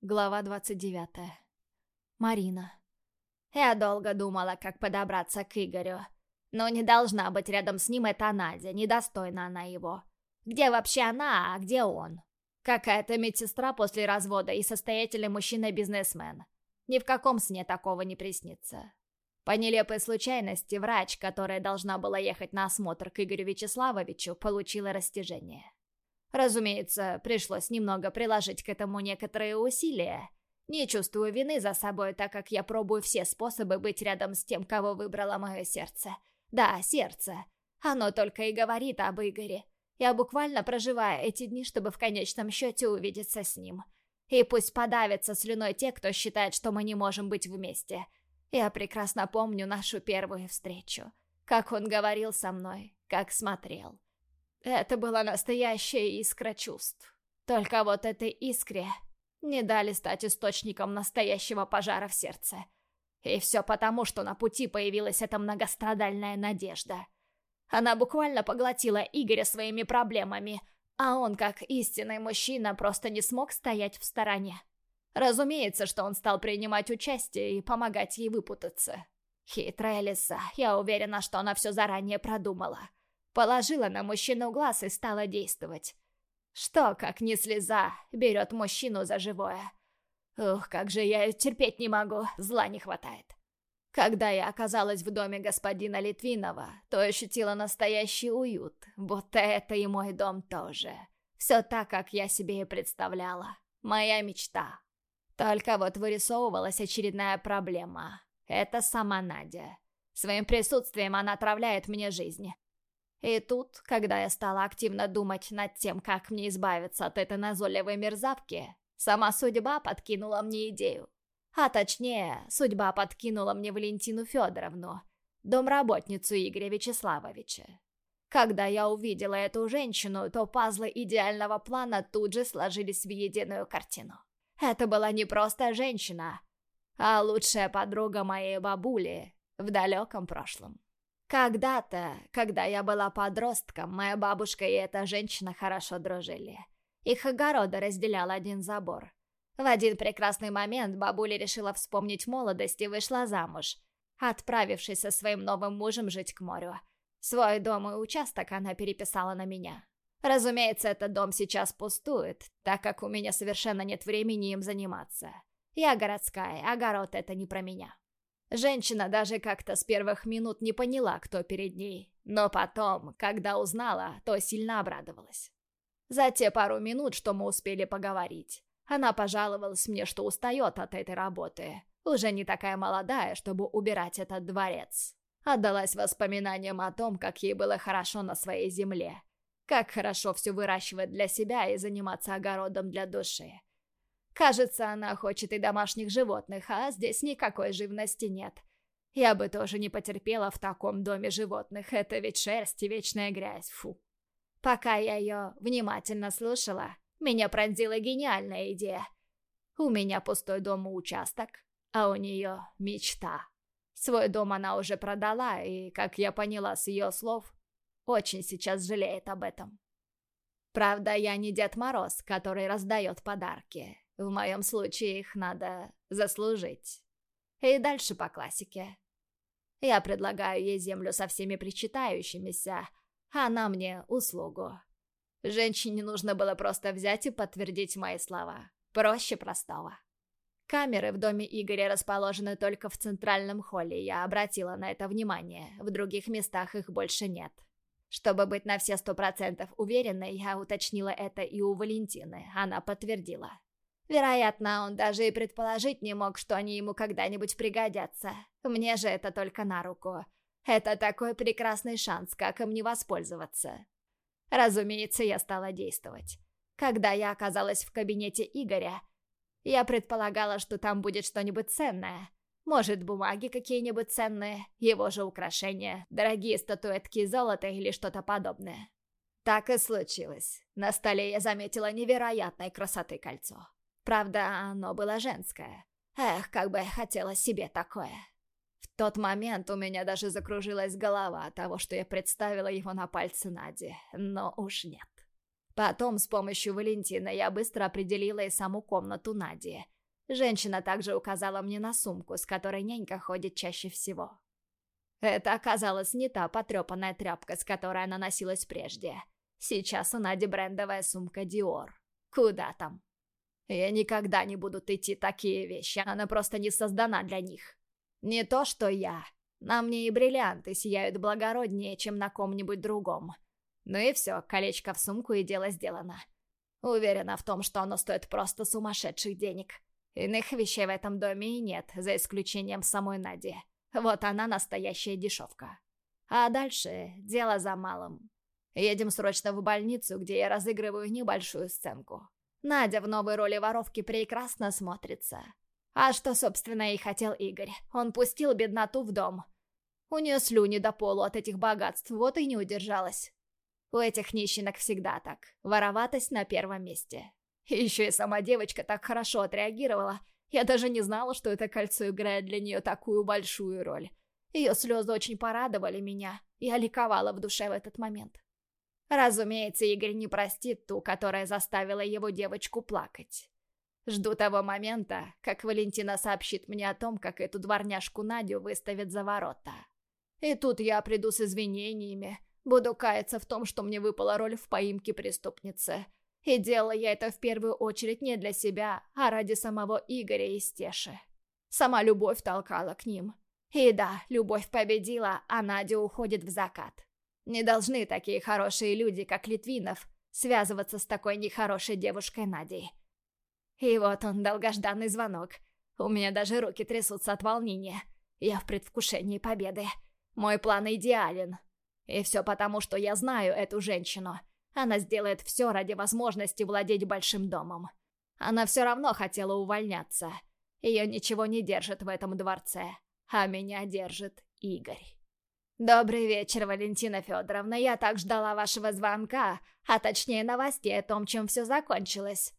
Глава 29. Марина. Я долго думала, как подобраться к Игорю. Но не должна быть рядом с ним эта Надя, недостойна она его. Где вообще она, а где он? Какая-то медсестра после развода и состоятельный мужчина-бизнесмен. Ни в каком сне такого не приснится. По нелепой случайности, врач, которая должна была ехать на осмотр к Игорю Вячеславовичу, получила растяжение. Разумеется, пришлось немного приложить к этому некоторые усилия. Не чувствую вины за собой, так как я пробую все способы быть рядом с тем, кого выбрало мое сердце. Да, сердце. Оно только и говорит об Игоре. Я буквально проживаю эти дни, чтобы в конечном счете увидеться с ним. И пусть подавятся слюной те, кто считает, что мы не можем быть вместе. Я прекрасно помню нашу первую встречу. Как он говорил со мной, как смотрел. Это была настоящая искра чувств. Только вот этой искре не дали стать источником настоящего пожара в сердце. И все потому, что на пути появилась эта многострадальная надежда. Она буквально поглотила Игоря своими проблемами, а он, как истинный мужчина, просто не смог стоять в стороне. Разумеется, что он стал принимать участие и помогать ей выпутаться. Хитрая лиса, я уверена, что она все заранее продумала. Положила на мужчину глаз и стала действовать. Что, как не слеза, берет мужчину за живое. Ух, как же я терпеть не могу, зла не хватает. Когда я оказалась в доме господина Литвинова, то ощутила настоящий уют, будто это и мой дом тоже. Все так, как я себе и представляла. Моя мечта. Только вот вырисовывалась очередная проблема. Это сама Надя. Своим присутствием она отравляет мне жизнь. И тут, когда я стала активно думать над тем, как мне избавиться от этой назойливой мерзавки, сама судьба подкинула мне идею. А точнее, судьба подкинула мне Валентину Федоровну, домработницу Игоря Вячеславовича. Когда я увидела эту женщину, то пазлы идеального плана тут же сложились в единую картину. Это была не просто женщина, а лучшая подруга моей бабули в далеком прошлом. Когда-то, когда я была подростком, моя бабушка и эта женщина хорошо дружили. Их огороды разделял один забор. В один прекрасный момент бабуля решила вспомнить молодость и вышла замуж, отправившись со своим новым мужем жить к морю. Свой дом и участок она переписала на меня. Разумеется, этот дом сейчас пустует, так как у меня совершенно нет времени им заниматься. Я городская, огород это не про меня. Женщина даже как-то с первых минут не поняла, кто перед ней, но потом, когда узнала, то сильно обрадовалась. За те пару минут, что мы успели поговорить, она пожаловалась мне, что устает от этой работы, уже не такая молодая, чтобы убирать этот дворец. Отдалась воспоминаниям о том, как ей было хорошо на своей земле, как хорошо все выращивать для себя и заниматься огородом для души. Кажется, она хочет и домашних животных, а здесь никакой живности нет. Я бы тоже не потерпела в таком доме животных, это ведь шерсть и вечная грязь, фу. Пока я ее внимательно слушала, меня пронзила гениальная идея. У меня пустой дом и участок, а у нее мечта. Свой дом она уже продала, и, как я поняла с ее слов, очень сейчас жалеет об этом. Правда, я не Дед Мороз, который раздает подарки. В моем случае их надо заслужить. И дальше по классике. Я предлагаю ей землю со всеми причитающимися, а она мне услугу. Женщине нужно было просто взять и подтвердить мои слова. Проще простого. Камеры в доме Игоря расположены только в центральном холле, я обратила на это внимание. В других местах их больше нет. Чтобы быть на все сто процентов уверенной, я уточнила это и у Валентины. Она подтвердила. Вероятно, он даже и предположить не мог, что они ему когда-нибудь пригодятся. Мне же это только на руку. Это такой прекрасный шанс, как им не воспользоваться. Разумеется, я стала действовать. Когда я оказалась в кабинете Игоря, я предполагала, что там будет что-нибудь ценное. Может, бумаги какие-нибудь ценные, его же украшения, дорогие статуэтки золота или что-то подобное. Так и случилось. На столе я заметила невероятной красоты кольцо. Правда, оно было женское. Эх, как бы я хотела себе такое. В тот момент у меня даже закружилась голова от того, что я представила его на пальце Нади, но уж нет. Потом с помощью Валентина я быстро определила и саму комнату Нади. Женщина также указала мне на сумку, с которой нянька ходит чаще всего. Это оказалась не та потрепанная тряпка, с которой она носилась прежде. Сейчас у Нади брендовая сумка Dior. Куда там? Я никогда не буду идти такие вещи, она просто не создана для них. Не то, что я. На мне и бриллианты сияют благороднее, чем на ком-нибудь другом. Ну и все, колечко в сумку и дело сделано. Уверена в том, что оно стоит просто сумасшедших денег. Иных вещей в этом доме и нет, за исключением самой Нади. Вот она настоящая дешевка. А дальше дело за малым. Едем срочно в больницу, где я разыгрываю небольшую сценку. Надя в новой роли воровки прекрасно смотрится. А что, собственно, и хотел Игорь. Он пустил бедноту в дом. У нее слюни до полу от этих богатств, вот и не удержалась. У этих нищенок всегда так. Вороватость на первом месте. Еще и сама девочка так хорошо отреагировала. Я даже не знала, что это кольцо играет для нее такую большую роль. Ее слезы очень порадовали меня. Я ликовала в душе в этот момент. Разумеется, Игорь не простит ту, которая заставила его девочку плакать. Жду того момента, как Валентина сообщит мне о том, как эту дворняжку Надю выставят за ворота. И тут я приду с извинениями, буду каяться в том, что мне выпала роль в поимке преступницы. И делала я это в первую очередь не для себя, а ради самого Игоря и Стеши. Сама любовь толкала к ним. И да, любовь победила, а Надя уходит в закат. Не должны такие хорошие люди, как Литвинов, связываться с такой нехорошей девушкой Надей. И вот он, долгожданный звонок. У меня даже руки трясутся от волнения. Я в предвкушении победы. Мой план идеален. И все потому, что я знаю эту женщину. Она сделает все ради возможности владеть большим домом. Она все равно хотела увольняться. Ее ничего не держит в этом дворце. А меня держит Игорь. «Добрый вечер, Валентина Федоровна. Я так ждала вашего звонка, а точнее новостей о том, чем все закончилось.